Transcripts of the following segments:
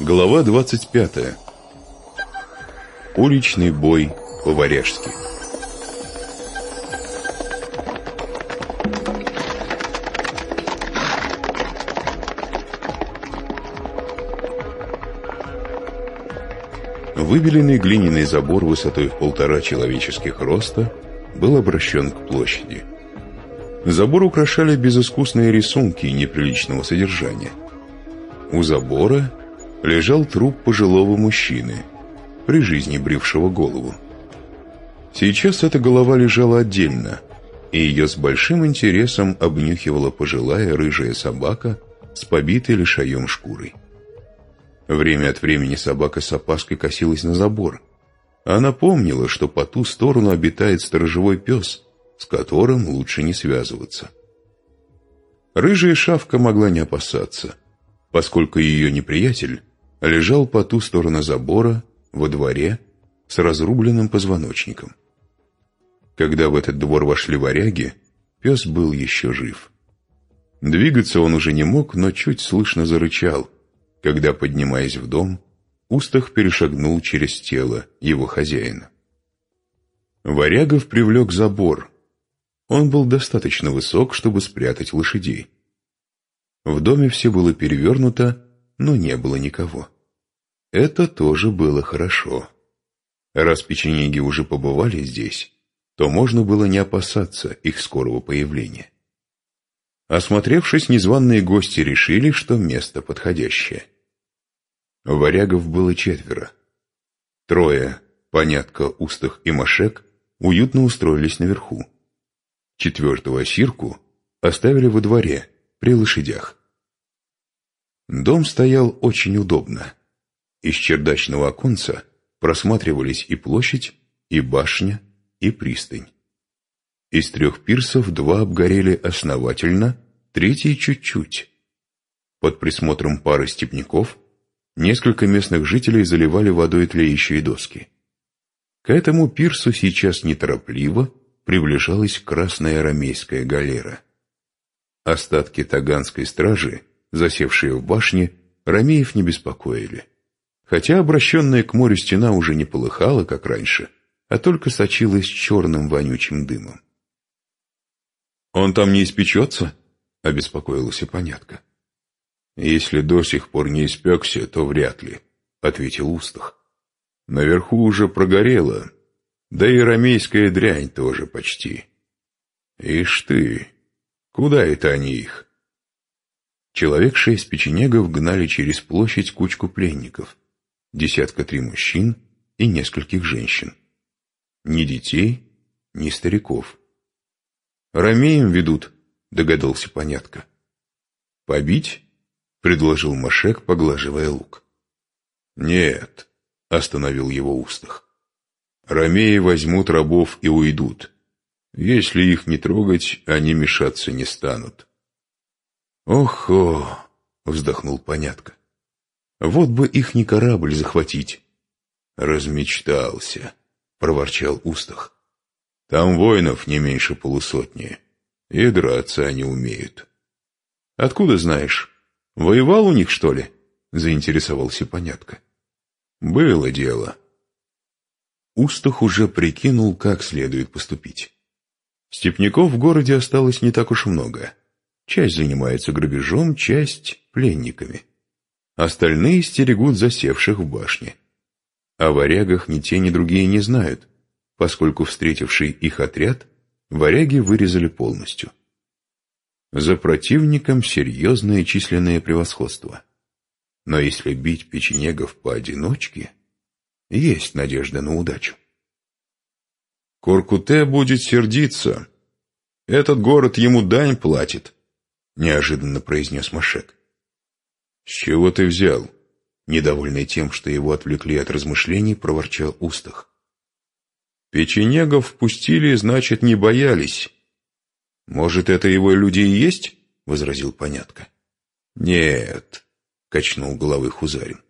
Глава 25. Уличный бой по-варяжски. Выбеленный глиняный забор высотой в полтора человеческих роста был обращен к площади. Забор украшали безыскусные рисунки неприличного содержания. У забора лежал труп пожилого мужчины, при жизни брившего голову. Сейчас эта голова лежала отдельно, и ее с большим интересом обнюхивала пожилая рыжая собака с побитой лишаем шкурой. Время от времени собака с опаской косилась на забор. Она помнила, что по ту сторону обитает сторожевой пес, с которым лучше не связываться. Рыжая шавка могла не опасаться, поскольку ее неприятель лежал по ту сторону забора, во дворе, с разрубленным позвоночником. Когда в этот двор вошли варяги, пес был еще жив. Двигаться он уже не мог, но чуть слышно зарычал, когда, поднимаясь в дом, Устах перешагнул через тело его хозяина. Варягов привлек забор. Он был достаточно высок, чтобы спрятать лошадей. В доме все было перевернуто, но не было никого. Это тоже было хорошо. Раз печенеги уже побывали здесь, то можно было не опасаться их скорого появления. Осмотревшись, незваные гости решили, что место подходящее. Варягов было четверо. Трое, понятко, устах и машек, уютно устроились наверху. Четвертого сирку оставили во дворе, при лошадях. Дом стоял очень удобно. Из чердачного оконца просматривались и площадь, и башня, и пристань. Из трех пирсов два обгорели основательно, третий чуть-чуть. Под присмотром пары степняков несколько местных жителей заливали водой тлеющие доски. К этому пирсу сейчас неторопливо приближалась красная арамейская галера. Остатки таганской стражи засевшие в башне, Ромеев не беспокоили. Хотя обращенная к морю стена уже не полыхала, как раньше, а только сочилась черным вонючим дымом. «Он там не испечется?» — обеспокоилась и понятка. «Если до сих пор не испекся, то вряд ли», — ответил Устах. «Наверху уже прогорело, да и ромейская дрянь тоже почти. Ишь ты, куда это они их?» Человек шесть печенегов гнали через площадь кучку пленников, десятка три мужчин и нескольких женщин. Ни детей, ни стариков. «Ромеем ведут», — догадался понятко. «Побить?» — предложил Машек, поглаживая лук. «Нет», — остановил его устах. «Ромеи возьмут рабов и уйдут. Если их не трогать, они мешаться не станут». «Охо!» — вздохнул понятко. «Вот бы их не корабль захватить!» «Размечтался!» — проворчал Устах. «Там воинов не меньше полусотни, и драться они умеют». «Откуда знаешь? Воевал у них, что ли?» — заинтересовался понятко. «Было дело». Устах уже прикинул, как следует поступить. Степняков в городе осталось не так уж много — Часть занимается грабежом, часть — пленниками. Остальные стерегут засевших в башне. О варягах ни те, ни другие не знают, поскольку встретивший их отряд варяги вырезали полностью. За противником серьезное численное превосходство. Но если бить печенегов поодиночке, есть надежда на удачу. Коркуте будет сердиться. Этот город ему дань платит, неожиданно произнес Машек. «С чего ты взял?» Недовольный тем, что его отвлекли от размышлений, проворчал Устах. «Печенегов впустили, значит, не боялись». «Может, это его люди и есть?» — возразил Понятко. «Нет», — качнул головой Хузарин.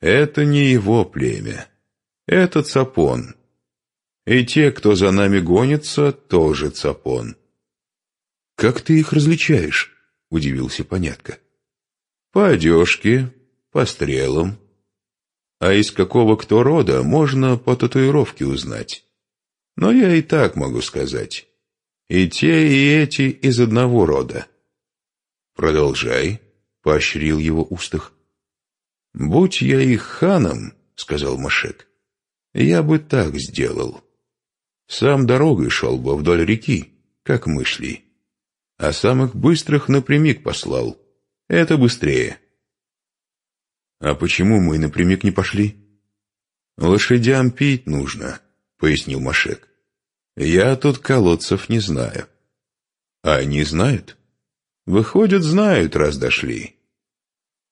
«Это не его племя. Это Цапон. И те, кто за нами гонится, тоже Цапон». «Как ты их различаешь?» — удивился Понятко. «По одежке, по стрелам. А из какого кто рода, можно по татуировке узнать. Но я и так могу сказать. И те, и эти из одного рода. Продолжай, поощрил его устах. Будь я их ханом, сказал Машек, я бы так сделал. Сам дорогой шел бы вдоль реки, как мы шли. А самых быстрых напрямик послал. Это быстрее. А почему мы напрямик не пошли? Лошадям пить нужно, пояснил Машек. Я тут колодцев не знаю. А они знают? Выходят, знают, раз дошли.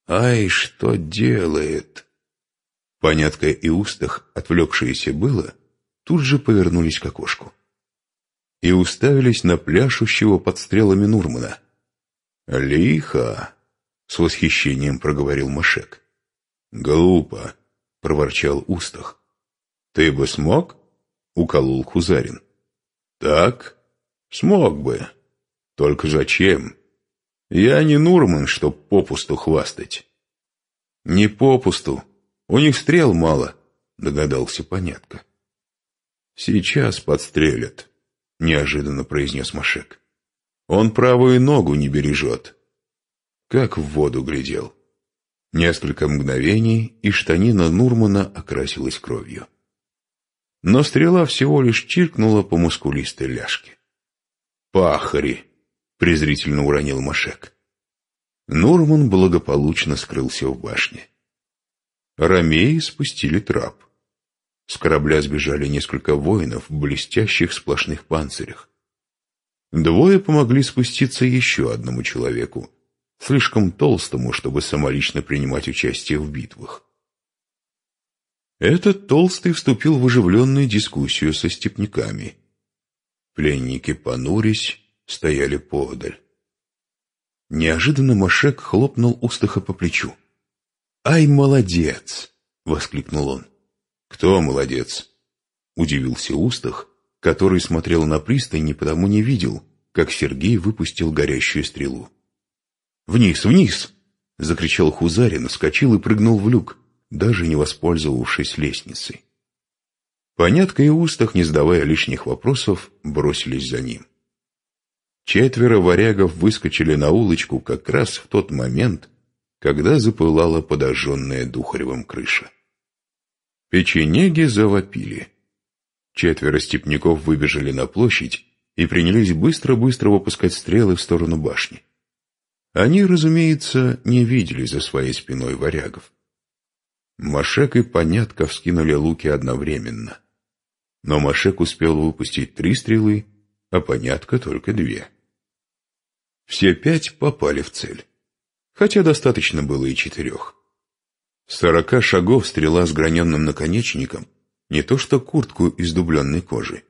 Ай, что делает? Понятка и устах, отвлекшиеся было, тут же повернулись к окошку и уставились на пляшущего под стрелами Нурмана. «Лихо!» — с восхищением проговорил Машек. «Глупо!» — проворчал Устах. «Ты бы смог?» — уколол Хузарин. «Так? Смог бы. Только зачем? Я не Нурман, чтоб попусту хвастать». «Не попусту. У них стрел мало», — догадался Понятко. «Сейчас подстрелят», — неожиданно произнес Машек. «Он правую ногу не бережет». Как в воду глядел. Несколько мгновений, и штанина Нурмана окрасилась кровью. Но стрела всего лишь чиркнула по мускулистой ляжке. «Пахари!» — презрительно уронил Машек. Нурман благополучно скрылся в башне. Ромеи спустили трап. С корабля сбежали несколько воинов в блестящих сплошных панцирях. Двое помогли спуститься еще одному человеку, слишком толстому, чтобы самолично принимать участие в битвах. Этот толстый вступил в оживленную дискуссию со степняками. Пленники, понурясь, стояли подаль. Неожиданно Машек хлопнул Устаха по плечу. «Ай, молодец!» — воскликнул он. «Кто молодец?» — удивился Устах, который смотрел на пристань и потому не видел, как Сергей выпустил горящую стрелу. «Вниз, вниз!» — закричал Хузарин, вскочил и прыгнул в люк, даже не воспользовавшись лестницей. Понятка и Устах, не задавая лишних вопросов, бросились за ним. Четверо варягов выскочили на улочку как раз в тот момент, когда запылала подожженная Духаревым крыша. Печенеги завопили. Четверо степняков выбежали на площадь и принялись быстро-быстро выпускать стрелы в сторону башни. Они, разумеется, не видели за своей спиной варягов. Машек и Понятко вскинули луки одновременно. Но Машек успел выпустить три стрелы, а Понятко только две. Все пять попали в цель, хотя достаточно было и четырех. Сорока шагов стрела с граненным наконечником, не то что куртку из дубленной кожи.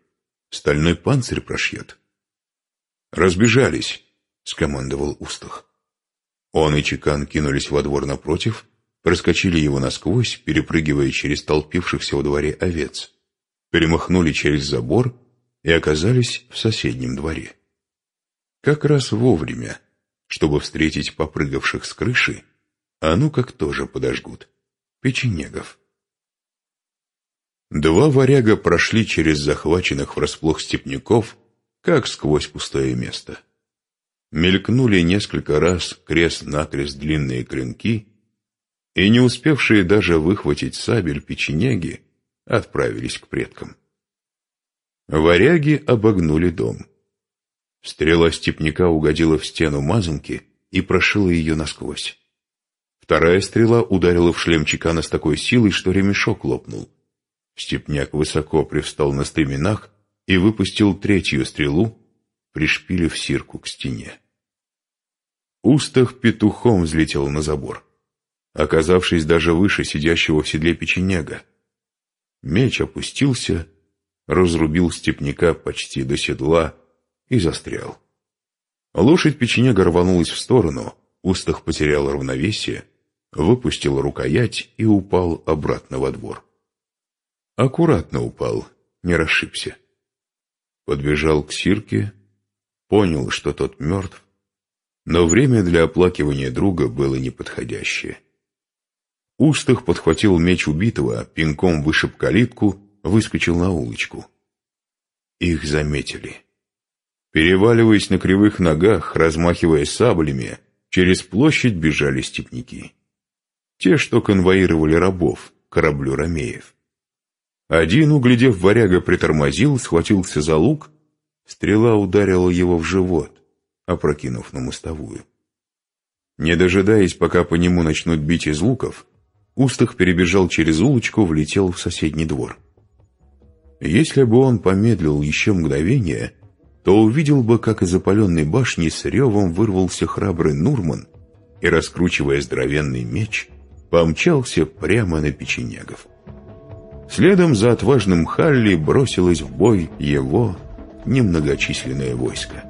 Стальной панцирь прошьет. «Разбежались», — скомандовал Устах. Он и Чекан кинулись во двор напротив, проскочили его насквозь, перепрыгивая через толпившихся во дворе овец, перемахнули через забор и оказались в соседнем дворе. Как раз вовремя, чтобы встретить попрыгавших с крыши, а ну как тоже подожгут. Печенегов. Два варяга прошли через захваченных врасплох степняков, как сквозь пустое место. Мелькнули несколько раз крест-накрест длинные клинки, и не успевшие даже выхватить сабель печенеги отправились к предкам. Варяги обогнули дом. Стрела степняка угодила в стену мазанки и прошила ее насквозь. Вторая стрела ударила в шлем Чекана с такой силой, что ремешок лопнул. Степняк высоко привстал на стременах и выпустил третью стрелу, пришпилив сирку к стене. Устах петухом взлетел на забор, оказавшись даже выше сидящего в седле печенега. Меч опустился, разрубил степняка почти до седла и застрял. Лошадь печенега рванулась в сторону, Устах потерял равновесие, выпустил рукоять и упал обратно во двор. Аккуратно упал, не расшибся. Подбежал к Сирке, понял, что тот мертв, но время для оплакивания друга было неподходящее. Устах подхватил меч убитого, пинком вышиб калитку, выскочил на улочку. Их заметили. Переваливаясь на кривых ногах, размахивая саблями, через площадь бежали степняки. Те, что конвоировали рабов, кораблю Ромеев. Один, углядев варяга, притормозил, схватился за лук, стрела ударила его в живот, опрокинув на мостовую. Не дожидаясь, пока по нему начнут бить из луков, Устах перебежал через улочку, влетел в соседний двор. Если бы он помедлил еще мгновение, то увидел бы, как из опаленной башни с ревом вырвался храбрый Нурман и, раскручивая здоровенный меч, помчался прямо на печенегов. Следом за отважным Халли бросилось в бой его немногочисленное войско.